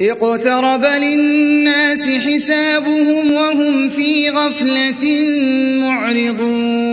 اقترب للناس حسابهم وهم في غفلة معرضون.